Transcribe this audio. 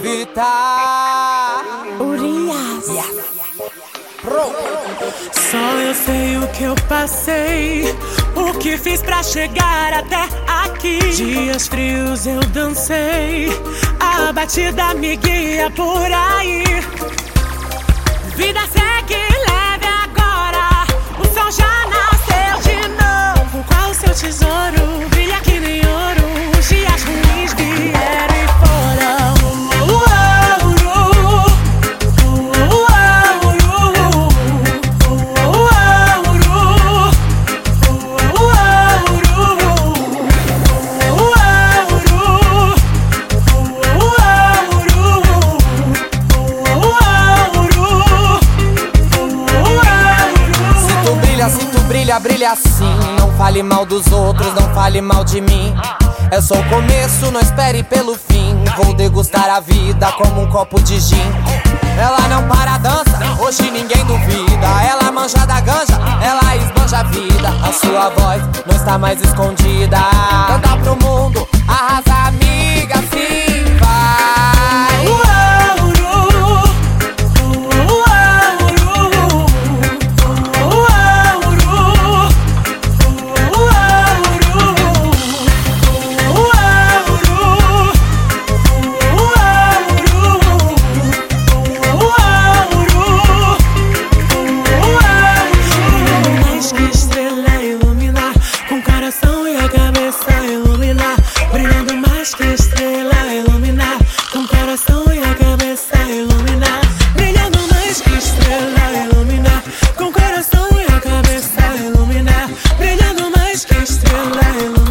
Vita Urias. Pro Só eu sei o que eu passei, o que fiz pra chegar até aqui. Dias frios eu dancei, a batida me guia por aí. Vida segue brilha, brilha assim. Não fale mal dos outros, não fale mal de mim. É só o começo, não espere pelo fim. Vou degustar a vida como um copo de gin. Ela não para a dança, hoje ninguém duvida. Ela manja da ganja, ela esbanja a vida. A sua voz não está mais escondida. Canta pro mundo, iluminar. Brilhando mais que estrela iluminar, com coração e a cabeça iluminar. Brilhando mais que estrela iluminar, com coração e a cabeça iluminar. Brilhando mais que estrela iluminar.